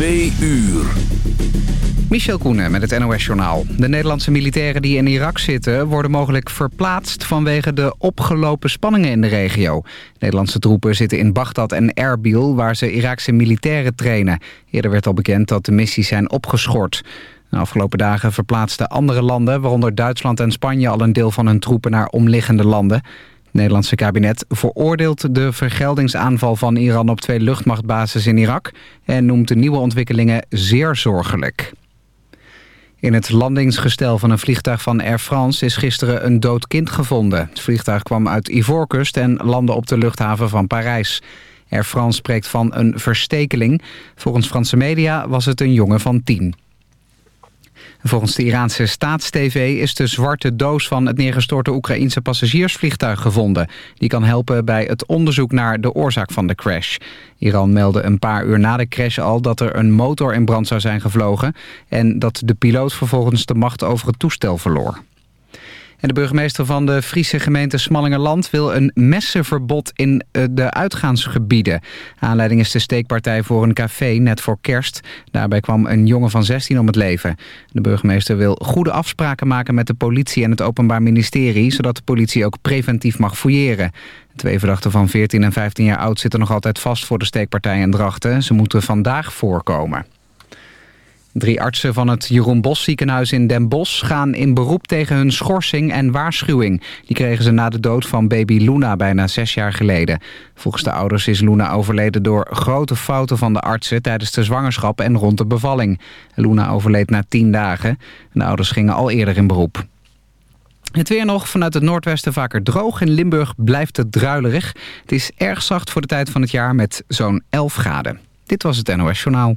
Twee uur. Michel Koenen met het NOS-journaal. De Nederlandse militairen die in Irak zitten... worden mogelijk verplaatst vanwege de opgelopen spanningen in de regio. Nederlandse troepen zitten in Bagdad en Erbil... waar ze Iraakse militairen trainen. Eerder werd al bekend dat de missies zijn opgeschort. De afgelopen dagen verplaatsten andere landen... waaronder Duitsland en Spanje al een deel van hun troepen naar omliggende landen. Het Nederlandse kabinet veroordeelt de vergeldingsaanval van Iran... op twee luchtmachtbases in Irak... en noemt de nieuwe ontwikkelingen zeer zorgelijk. In het landingsgestel van een vliegtuig van Air France is gisteren een dood kind gevonden. Het vliegtuig kwam uit Ivoorkust en landde op de luchthaven van Parijs. Air France spreekt van een verstekeling. Volgens Franse media was het een jongen van tien. Volgens de Iraanse Staatstv is de zwarte doos van het neergestorte Oekraïense passagiersvliegtuig gevonden. Die kan helpen bij het onderzoek naar de oorzaak van de crash. Iran meldde een paar uur na de crash al dat er een motor in brand zou zijn gevlogen... en dat de piloot vervolgens de macht over het toestel verloor. En de burgemeester van de Friese gemeente Smallingerland wil een messenverbod in eh, de uitgaansgebieden. Aanleiding is de steekpartij voor een café net voor kerst. Daarbij kwam een jongen van 16 om het leven. De burgemeester wil goede afspraken maken met de politie en het Openbaar Ministerie... zodat de politie ook preventief mag fouilleren. Twee verdachten van 14 en 15 jaar oud zitten nog altijd vast voor de steekpartij in Drachten. Ze moeten vandaag voorkomen. Drie artsen van het Jeroen Bos ziekenhuis in Den Bosch gaan in beroep tegen hun schorsing en waarschuwing. Die kregen ze na de dood van baby Luna bijna zes jaar geleden. Volgens de ouders is Luna overleden door grote fouten van de artsen tijdens de zwangerschap en rond de bevalling. Luna overleed na tien dagen. De ouders gingen al eerder in beroep. Het weer nog vanuit het noordwesten vaker droog. In Limburg blijft het druilerig. Het is erg zacht voor de tijd van het jaar met zo'n 11 graden. Dit was het NOS Journaal.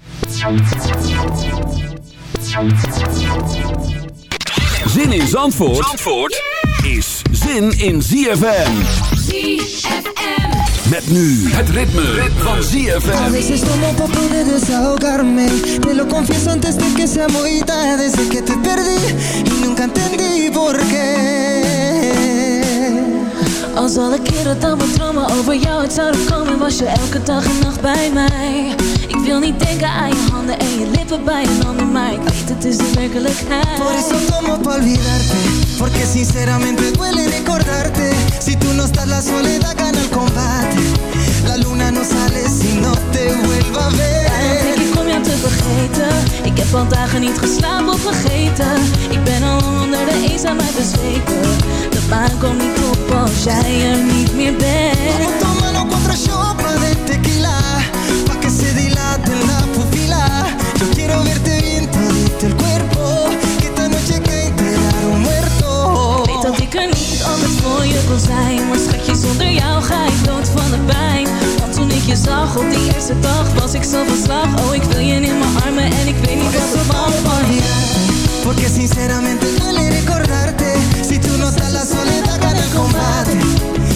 Zin in Zandvoort, Zandvoort is zin in ZFM. ZFM. Met nu het ritme, van A ZFM. veces tomo pa poder desahogarme Te lo confieso antes de que sea muy tarde Desde que te perdí y nunca entendí por qué Als alle keren dan mijn dromen over jou uit zouden komen Was je elke dag en nacht bij mij wil niet denken aan je handen en je lippen bij een ander Maar ik weet het is de werkelijkheid. Por eso tomo pa olvidarte Porque sinceramente duele recordarte. Si tú no estás la soledad gana el combate. La luna no sale si no te vuelva a Daarom denk ver ik om jou te vergeten. Ik heb al dagen niet geslapen of vergeten. Ik ben al onder de eenzaamheid bezweken. De maan komt niet op als jij er niet meer bent Verte bien todito el cuerpo Que esta noche que enterar un muerto. Weet dat ik er niet altijd voor je wil zijn Maar schatje, zonder jou ga ik dood van de pijn. Want toen ik je zag op die eerste dag Was ik zo van slag. Oh, ik wil je in mijn armen En ik weet niet wat er van van je Porque sinceramente duele recordarte Si tú no estás la soledad gana el combate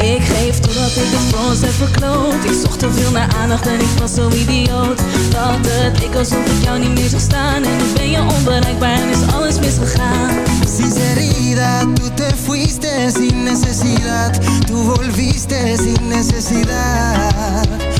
Ik geef totdat ik het voor ons heb verkloot Ik zocht te veel naar aandacht en ik was zo idioot Dat het ik alsof ik jou niet meer zag staan En nu ben je onbereikbaar en is alles misgegaan Sinceridad, tú te fuiste sin necesidad. Tú volviste sin necesidad.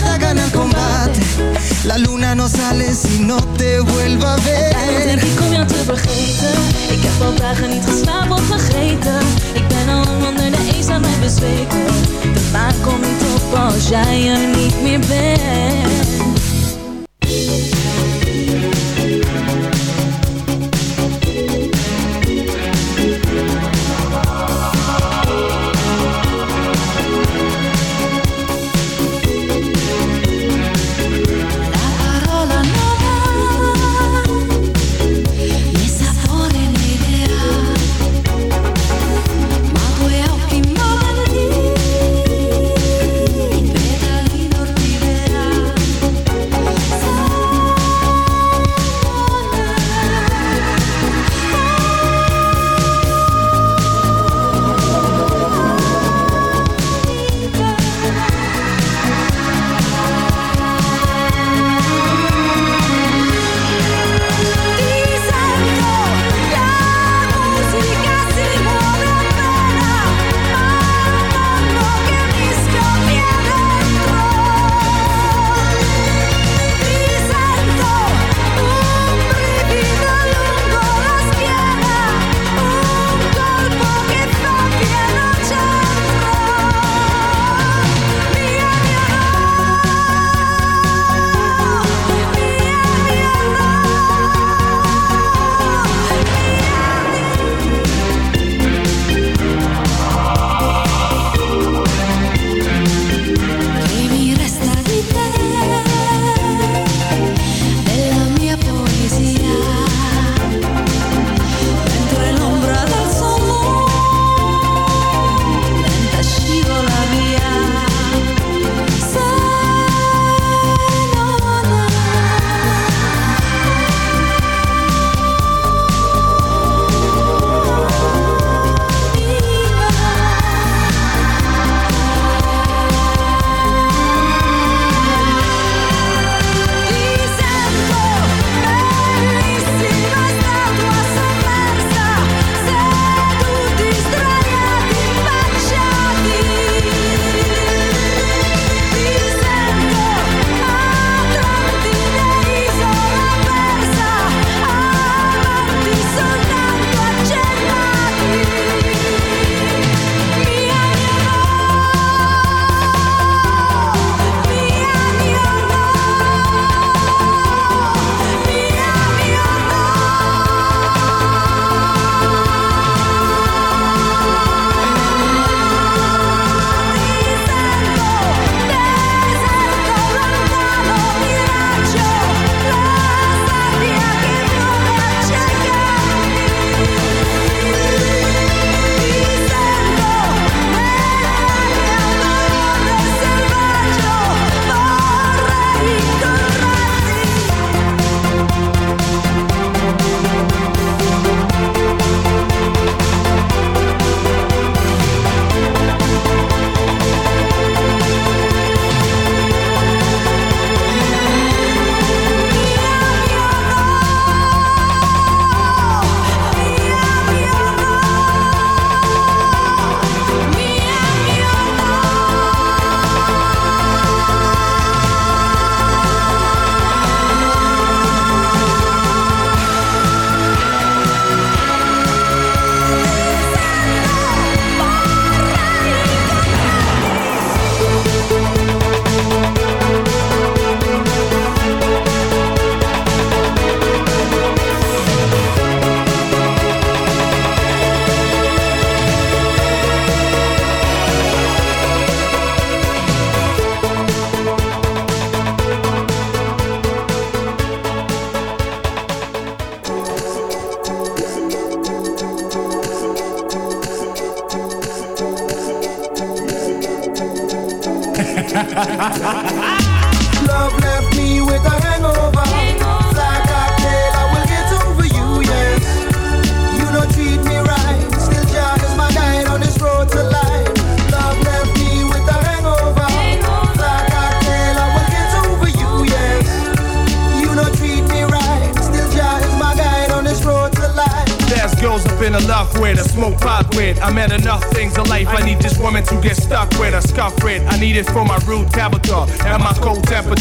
La luna no sale si no te vuelva a Daarom denk ver ik om jou te vergeten. Ik heb al dagen niet geslapen of vergeten. Ik ben al lang onder de eenzaamheid bezweken. De maan komt op als jij er niet meer bent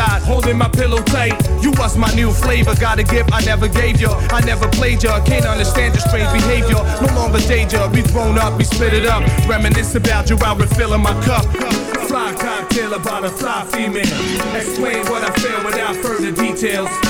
holding my pillow tight. You was my new flavor, got a gift I never gave you. I never played you, can't understand your strange behavior. No longer danger, we grown up, we split it up. Reminisce about you while refilling my cup. Fly cocktail about a fly female. Explain what I feel without further details.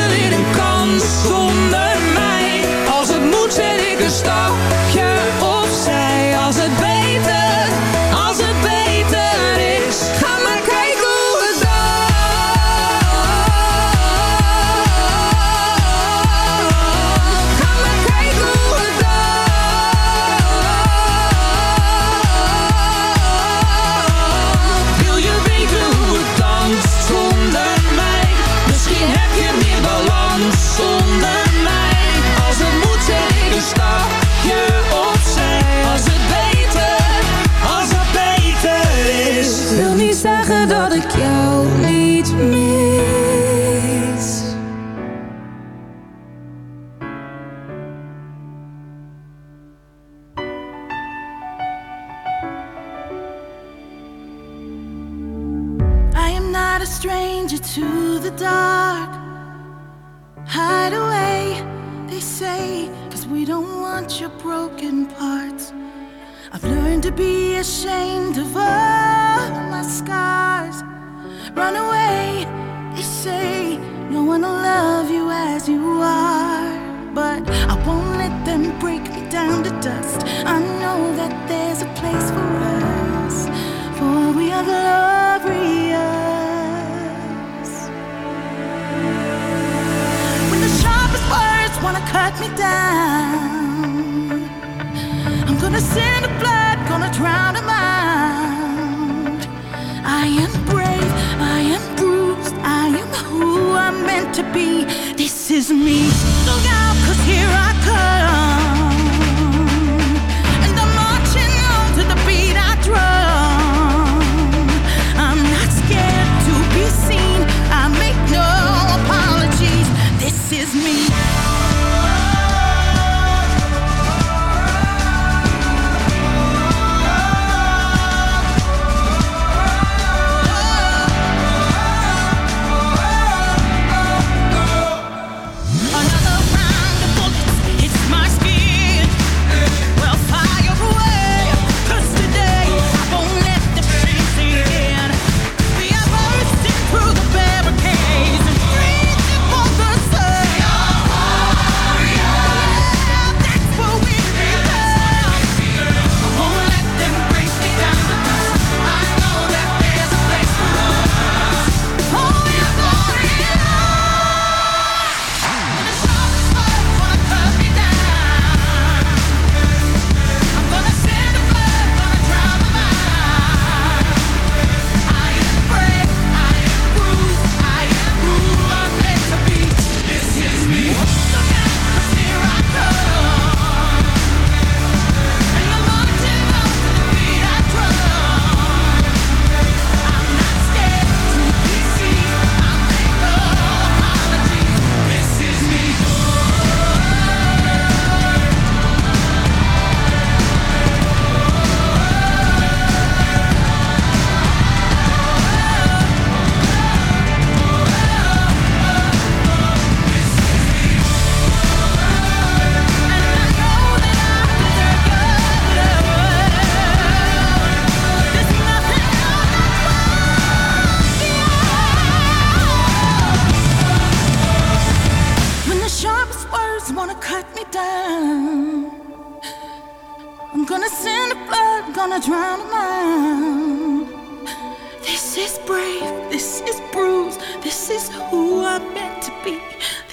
This is who I'm meant to be.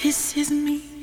This is me.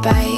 bite.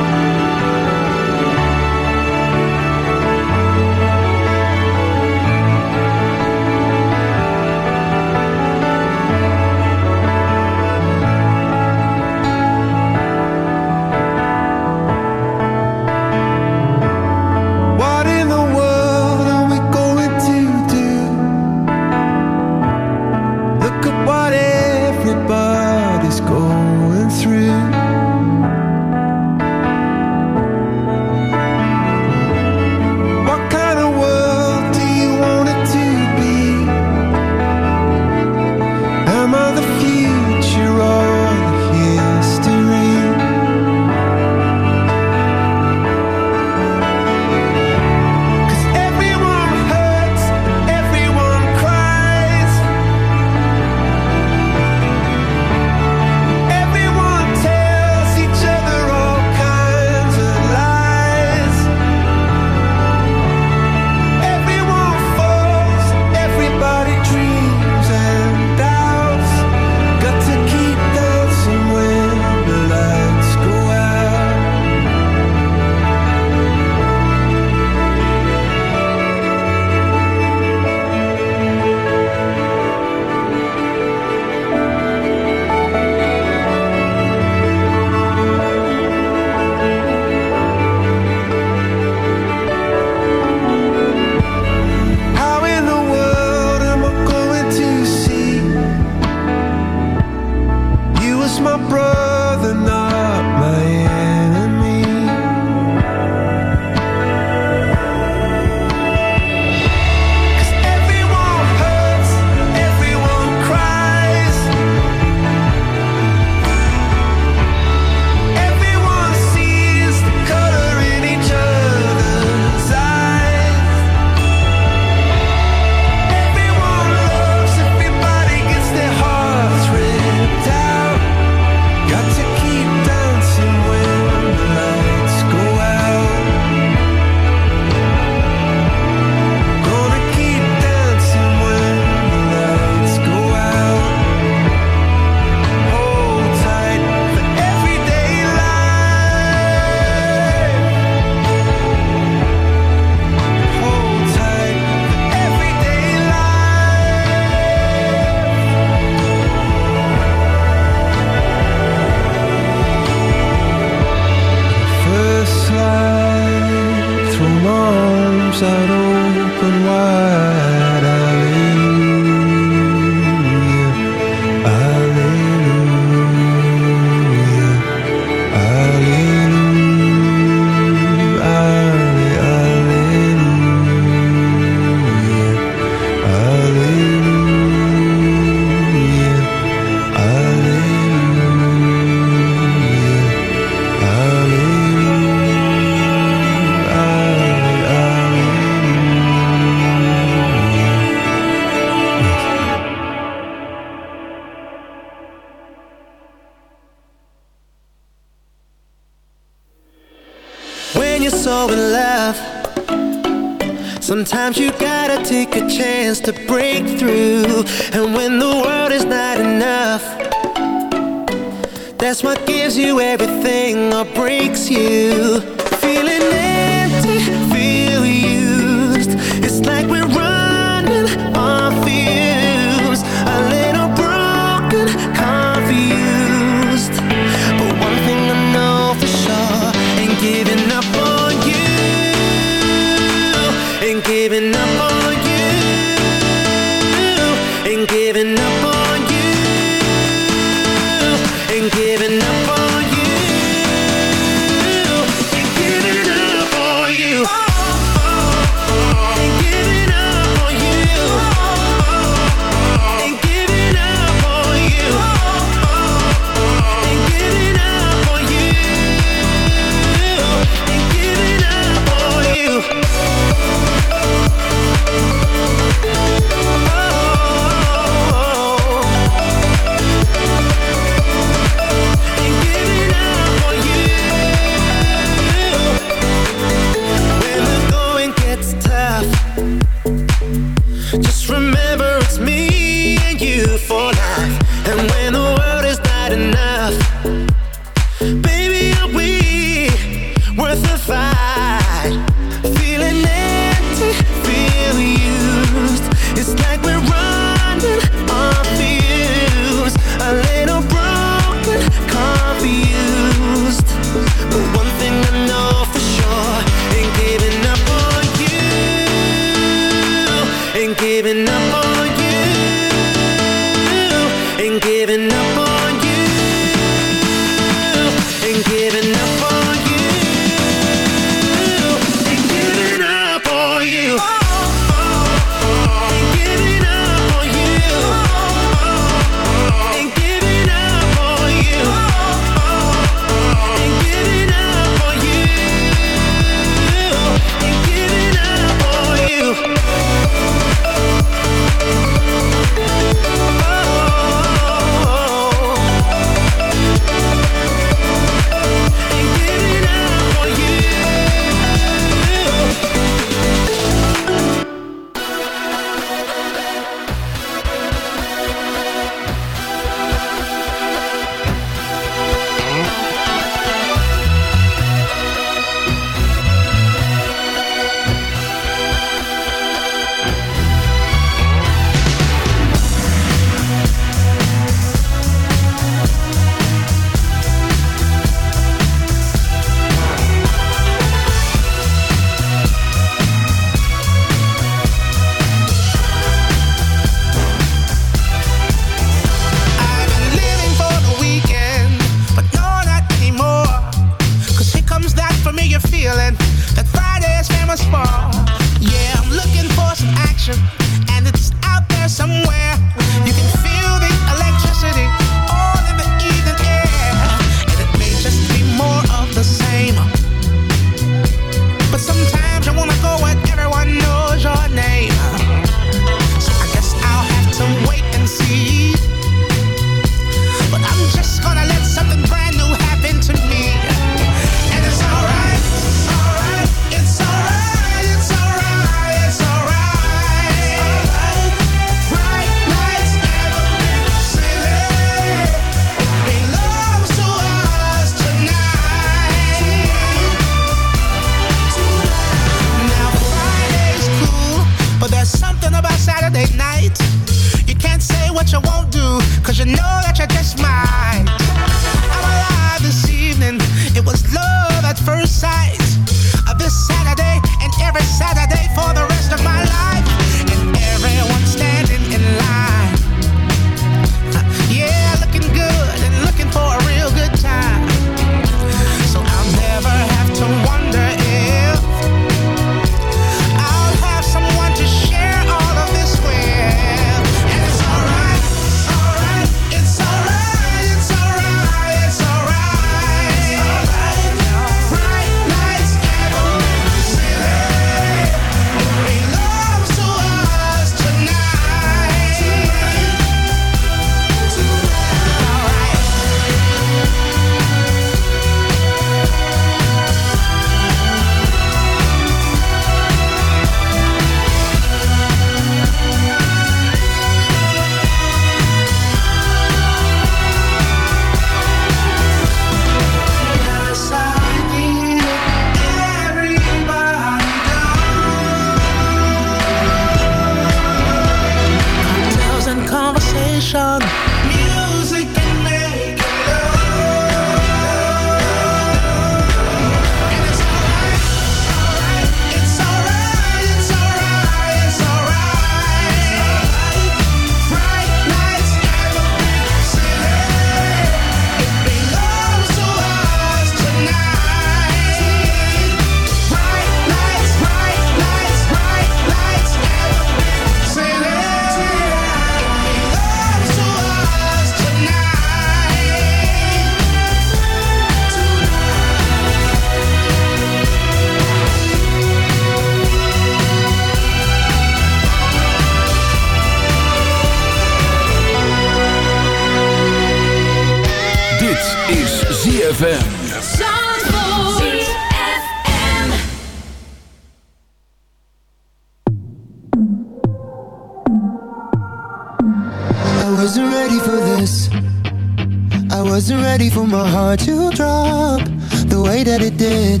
my heart to drop the way that it did.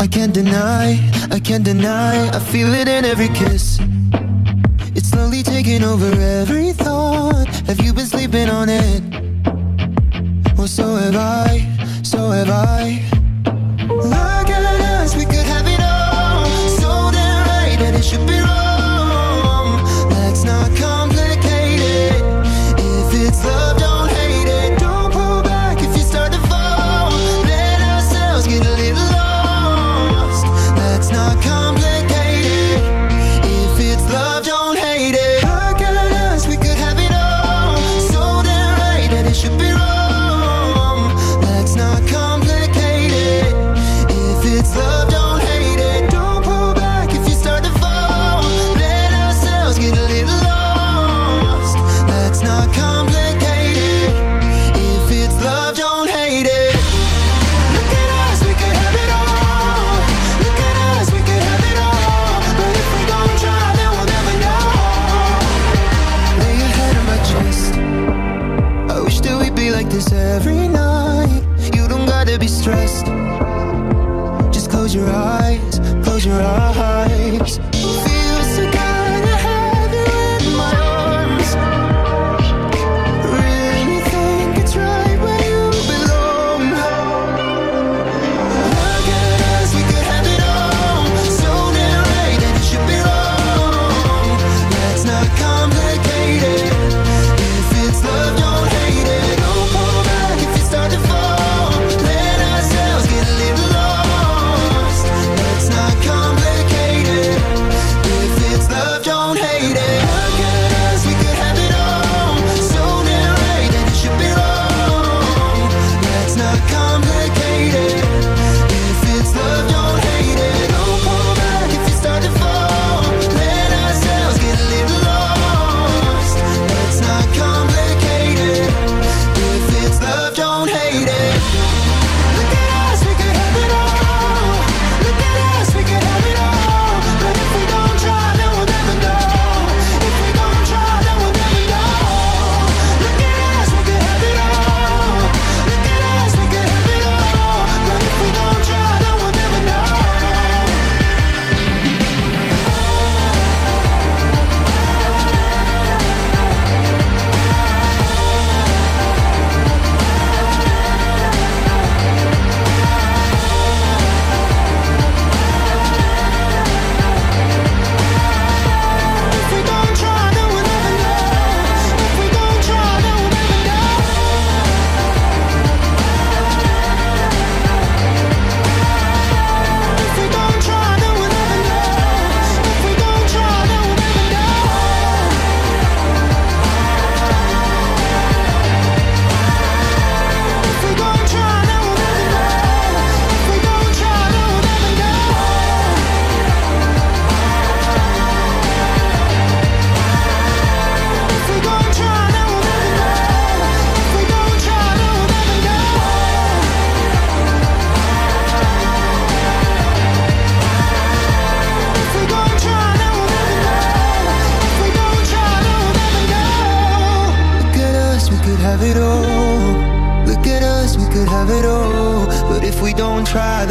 I can't deny, I can't deny, I feel it in every kiss. It's slowly taking over every thought. Have you been sleeping on it? Well, so have I, so have I. Look at us, we could have it all. So damn right that it should be.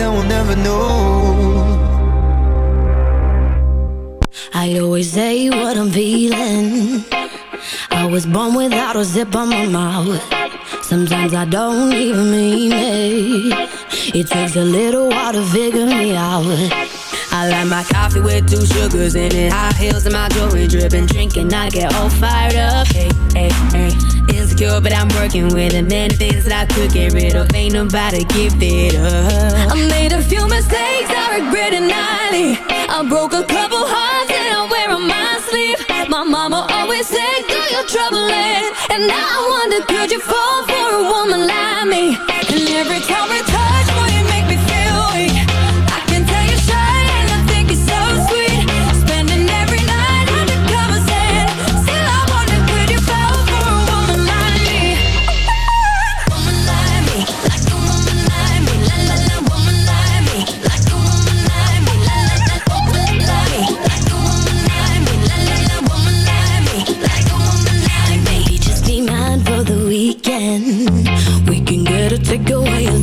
that we'll never know. I always say what I'm feeling. I was born without a zip on my mouth. Sometimes I don't even mean it. It takes a little while to figure me out. I like my coffee with two sugars in it. High heels and my jewelry dripping. Drinking, I get all fired up. Hey, hey, hey insecure, but I'm working with it. Many things that I could get rid of, ain't nobody give it up. I made a few mistakes I regret it nightly. I broke a couple hearts and I wear on my sleeve. My mama always said, do your trouble in. And now I wonder, could you fall for a woman like me? And every time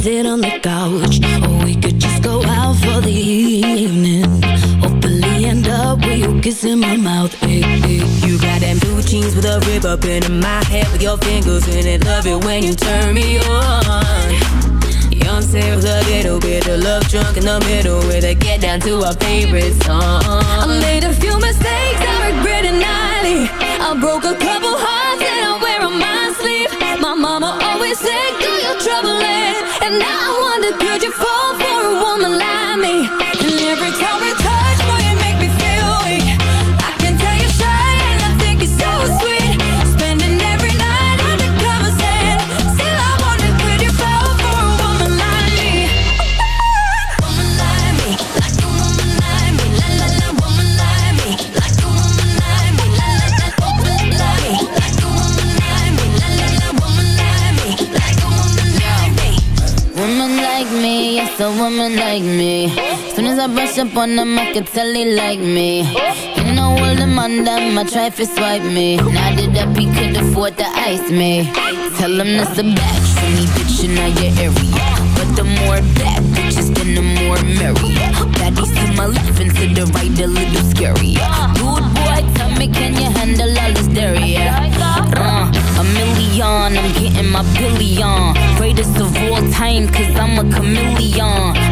sit on the couch Or we could just go out for the evening Hopefully end up with you kissing my mouth hey, hey. You got them blue jeans with a rib up in my head With your fingers in it, love it when you turn me on I'm saying with a little bit of love drunk in the middle where they get down to our favorite song. I made a few mistakes I regret nightly. I broke a couple hearts and I wear on my sleeve. My mama always said, "Do your trouble." Now woman like me. Soon as I brush up on them, I can tell they like me. You know all them on them, I try to swipe me. Now that up, he could afford to ice me. Tell him that's a batch for me, bitch, in your area. But the more bad bitches, then the more merry. Baddies to my left and to the right, a little scary. Good boy, tell me, can you handle all this dairy? Uh, a million, I'm getting my billion. Greatest of all time, cause I'm a chameleon.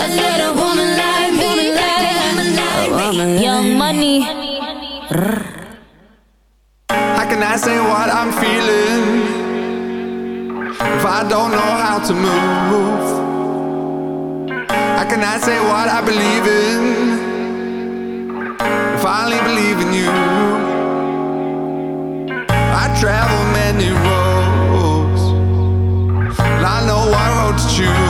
like me, like a woman like me, like woman like. Young money. How can I say what I'm feeling if I don't know how to move? How can I say what I believe in if I only believe in you? I travel many roads, and I know what road to choose.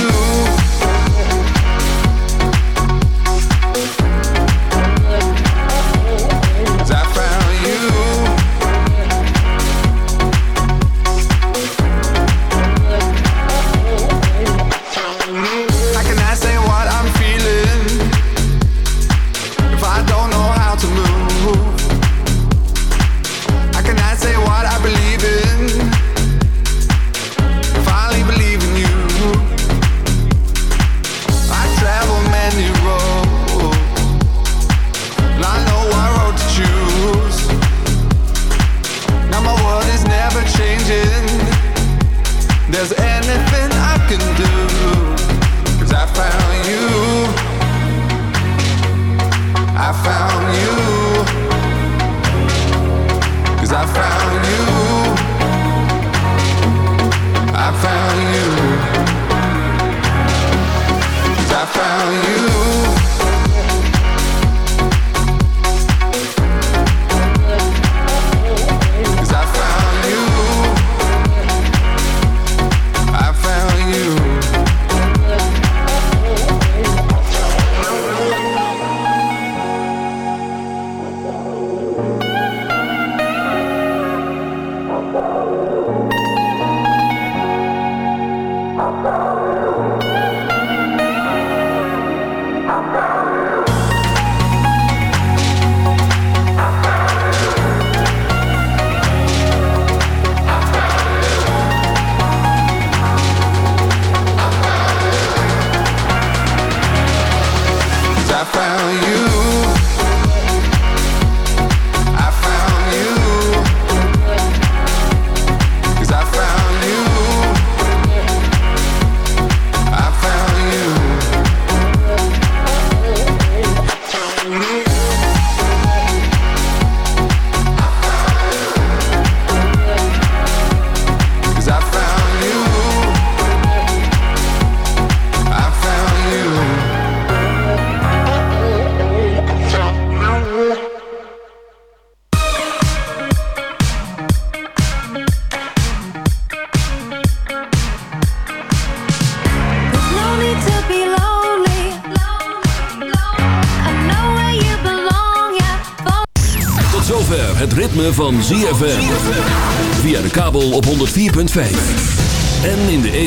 you?